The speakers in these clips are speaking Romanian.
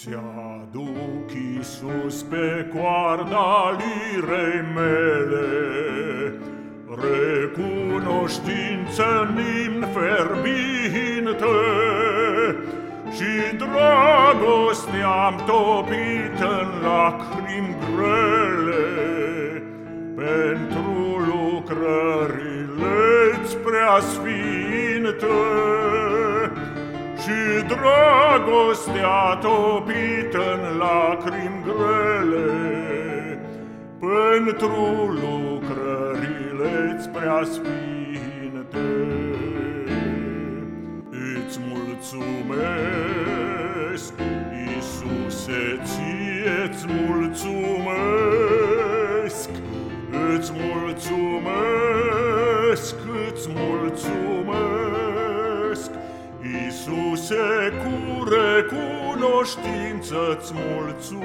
Ți-aduc, Iisus, pe coarda lirei mele. Recunoștință în imn ferbinte Și dragoste am topit în lacrimi grele. Pentru lucrările-ți preasfinte și dragostea topit în lacrimi grele Pentru lucrările-ți preasfinte Îți mulțumesc, Iisuse, ție-ți mulțumesc Îți mulțumesc, îți mulțumesc Iisuse, cu recunoștință-ți mulțumesc.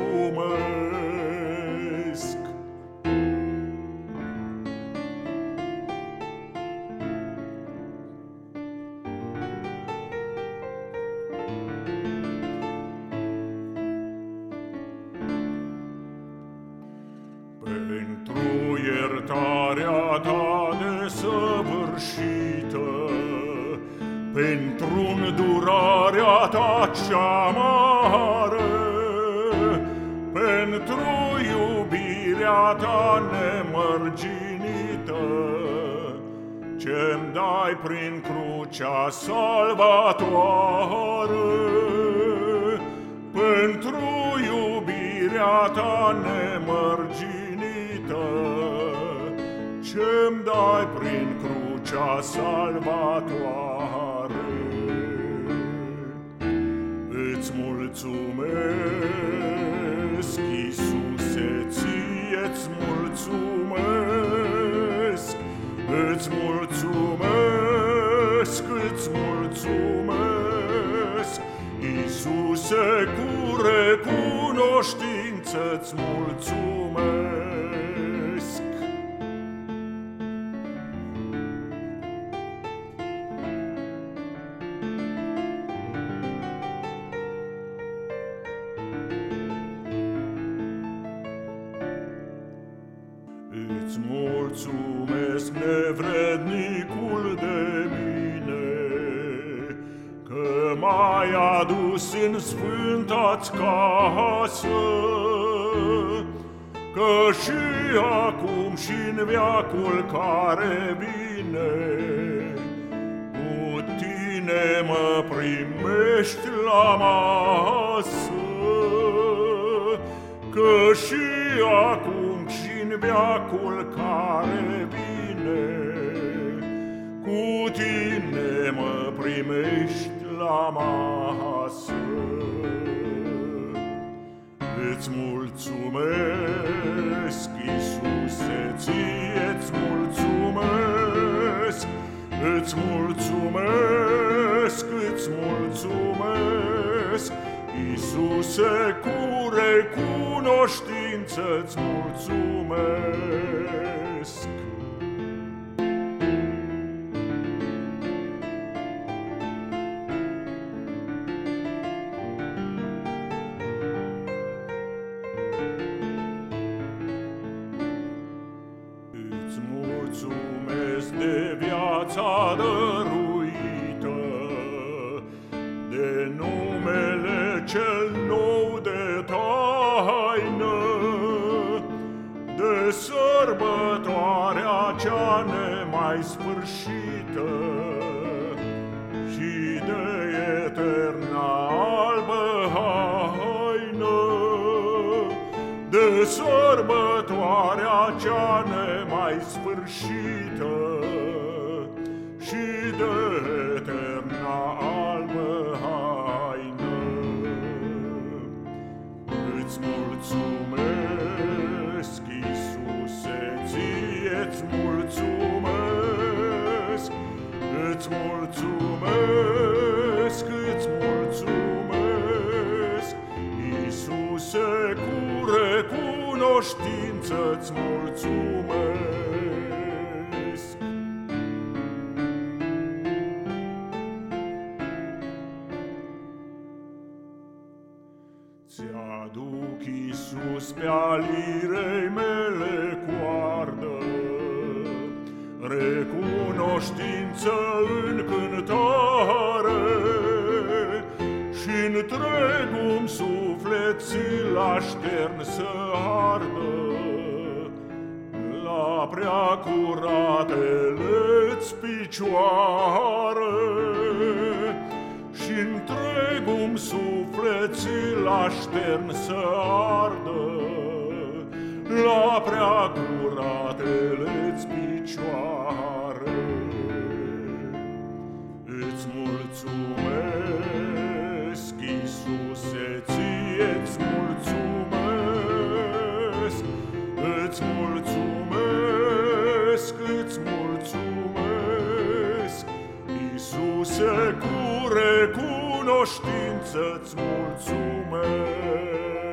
Pentru iertarea ta desăvârșită pentru îndurarea ta cea mare, pentru iubirea ta nemărginită, ce-mi dai prin crucea salvatoare, pentru iubirea ta nemărginită, ce-mi dai prin crucea salvatoare. Mulțumesc, îți mulțumesc, Iisuse, cu recunoștință-ți mulțumesc. Îți mulțumesc, nevrednicul de mine, Că m-ai adus în sfânta-ți casă, Că și acum și în viacul care vine, Cu tine mă primești la masă, Că și acum și în viacul recunoștință-ți mulțumesc. Cea nemai sfârșită Și de eterna albă haină, De sărbătoarea cea nemai sfârșită Și de eterna albă haină. Îți mulțumesc, Iisuse, ție-ți mulțumesc, Îți mulțumesc, îți mulțumesc, Iisuse, cu recunoștință-ți mulțumesc. Ți-aduc, Iisus, pe alirei mele coardă, Recunoștință în cântare și întregum suflet ți-l aștern să ardă. La prea curatele-ți picioare și întregum suflet ți-l aștern să ardă. La prea curatele-ți picioare mulțumesc, Iisuse, ție-ți mulțumesc. Îți mulțumesc, îți mulțumesc. Iisuse, cu recunoștință-ți mulțumesc